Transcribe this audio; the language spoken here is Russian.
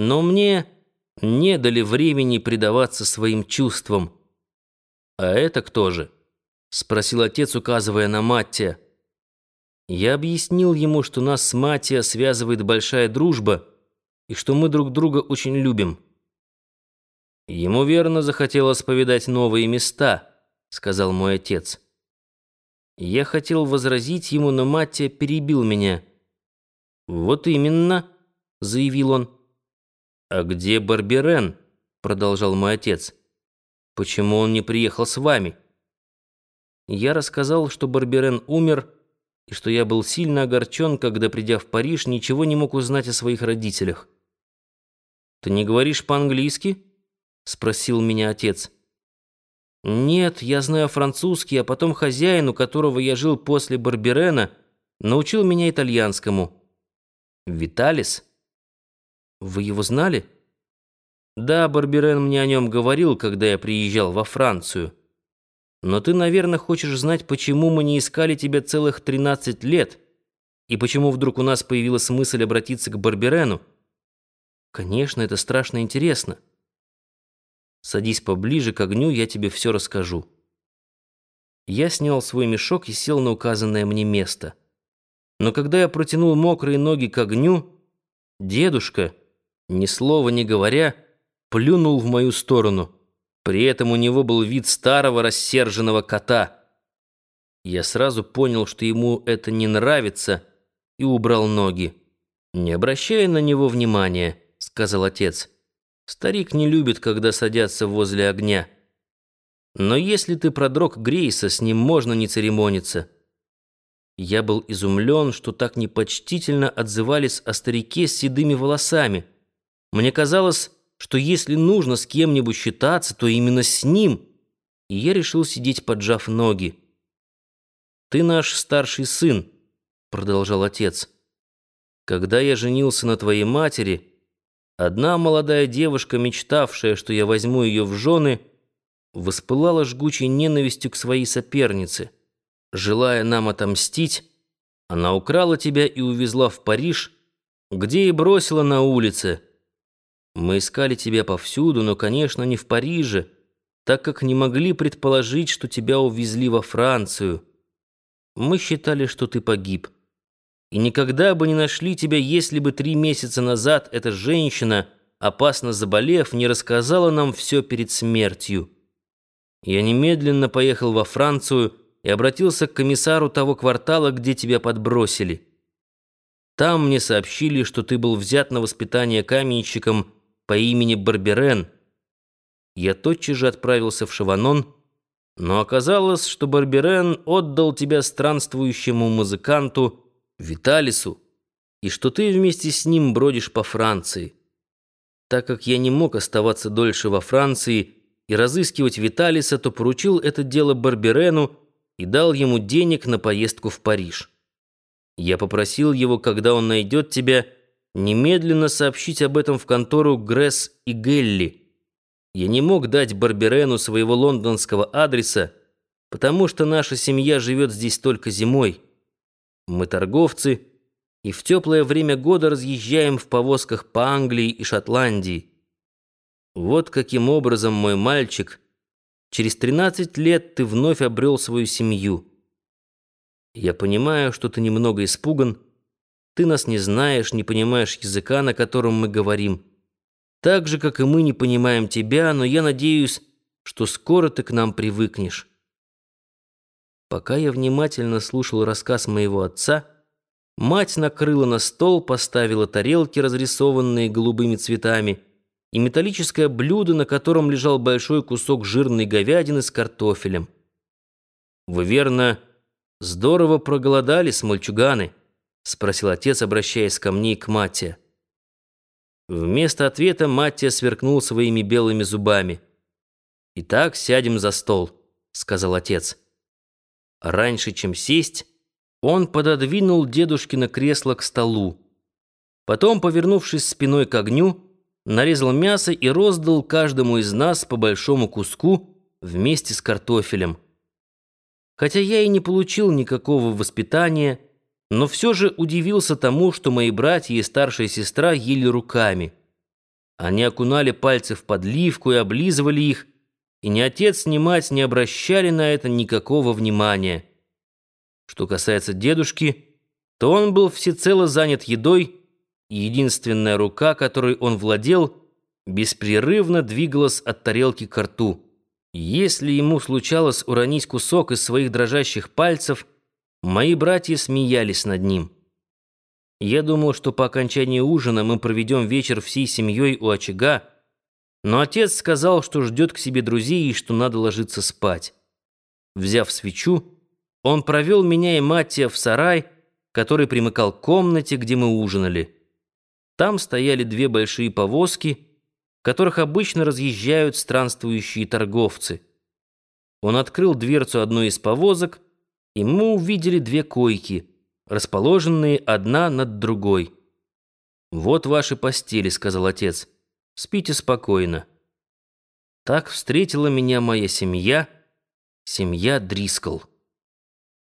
Но мне не дали времени предаваться своим чувствам. «А это кто же?» — спросил отец, указывая на Маттия. Я объяснил ему, что нас с Маттия связывает большая дружба и что мы друг друга очень любим. «Ему верно захотелось повидать новые места», — сказал мой отец. Я хотел возразить ему, но Маттия перебил меня. «Вот именно», — заявил он. «А где Барберен?» — продолжал мой отец. «Почему он не приехал с вами?» Я рассказал, что Барберен умер, и что я был сильно огорчен, когда, придя в Париж, ничего не мог узнать о своих родителях. «Ты не говоришь по-английски?» — спросил меня отец. «Нет, я знаю французский, а потом хозяин, у которого я жил после Барберена, научил меня итальянскому». «Виталис?» Вы его знали? Да, Барберен мне о нем говорил, когда я приезжал во Францию. Но ты, наверное, хочешь знать, почему мы не искали тебя целых 13 лет, и почему вдруг у нас появилась мысль обратиться к Барберену. Конечно, это страшно интересно. Садись поближе к огню, я тебе все расскажу. Я снял свой мешок и сел на указанное мне место. Но когда я протянул мокрые ноги к огню, дедушка ни слова не говоря, плюнул в мою сторону. При этом у него был вид старого рассерженного кота. Я сразу понял, что ему это не нравится, и убрал ноги. «Не обращая на него внимания», — сказал отец. «Старик не любит, когда садятся возле огня. Но если ты продрог Грейса, с ним можно не церемониться». Я был изумлен, что так непочтительно отзывались о старике с седыми волосами — мне казалось, что если нужно с кем-нибудь считаться, то именно с ним, и я решил сидеть, поджав ноги. «Ты наш старший сын», — продолжал отец. «Когда я женился на твоей матери, одна молодая девушка, мечтавшая, что я возьму ее в жены, воспылала жгучей ненавистью к своей сопернице. Желая нам отомстить, она украла тебя и увезла в Париж, где и бросила на улице». Мы искали тебя повсюду, но, конечно, не в Париже, так как не могли предположить, что тебя увезли во Францию. Мы считали, что ты погиб. И никогда бы не нашли тебя, если бы три месяца назад эта женщина, опасно заболев, не рассказала нам все перед смертью. Я немедленно поехал во Францию и обратился к комиссару того квартала, где тебя подбросили. Там мне сообщили, что ты был взят на воспитание каменщиком по имени Барберен. Я тотчас же отправился в Шаванон, но оказалось, что Барберен отдал тебя странствующему музыканту Виталису, и что ты вместе с ним бродишь по Франции. Так как я не мог оставаться дольше во Франции и разыскивать Виталиса, то поручил это дело Барберену и дал ему денег на поездку в Париж. Я попросил его, когда он найдет тебя, немедленно сообщить об этом в контору Гресс и Гелли. Я не мог дать Барберену своего лондонского адреса, потому что наша семья живет здесь только зимой. Мы торговцы и в теплое время года разъезжаем в повозках по Англии и Шотландии. Вот каким образом, мой мальчик, через 13 лет ты вновь обрел свою семью. Я понимаю, что ты немного испуган, ты нас не знаешь, не понимаешь языка, на котором мы говорим. Так же, как и мы не понимаем тебя, но я надеюсь, что скоро ты к нам привыкнешь. Пока я внимательно слушал рассказ моего отца, мать накрыла на стол, поставила тарелки, разрисованные голубыми цветами, и металлическое блюдо, на котором лежал большой кусок жирной говядины с картофелем. «Вы, верно, здорово проголодались, мальчуганы?» — спросил отец, обращаясь ко мне и к Матте. Вместо ответа Маттия сверкнул своими белыми зубами. «Итак, сядем за стол», — сказал отец. Раньше, чем сесть, он пододвинул дедушкино кресло к столу. Потом, повернувшись спиной к огню, нарезал мясо и роздал каждому из нас по большому куску вместе с картофелем. Хотя я и не получил никакого воспитания, но все же удивился тому, что мои братья и старшая сестра ели руками. Они окунали пальцы в подливку и облизывали их, и ни отец, ни мать не обращали на это никакого внимания. Что касается дедушки, то он был всецело занят едой, и единственная рука, которой он владел, беспрерывно двигалась от тарелки к рту. Если ему случалось уронить кусок из своих дрожащих пальцев, мои братья смеялись над ним. Я думал, что по окончании ужина мы проведем вечер всей семьей у очага, но отец сказал, что ждет к себе друзей и что надо ложиться спать. Взяв свечу, он провел меня и Маттия в сарай, который примыкал к комнате, где мы ужинали. Там стояли две большие повозки, в которых обычно разъезжают странствующие торговцы. Он открыл дверцу одной из повозок, и мы увидели две койки, расположенные одна над другой. «Вот ваши постели», — сказал отец. Спите спокойно. Так встретила меня моя семья, семья Дрискл.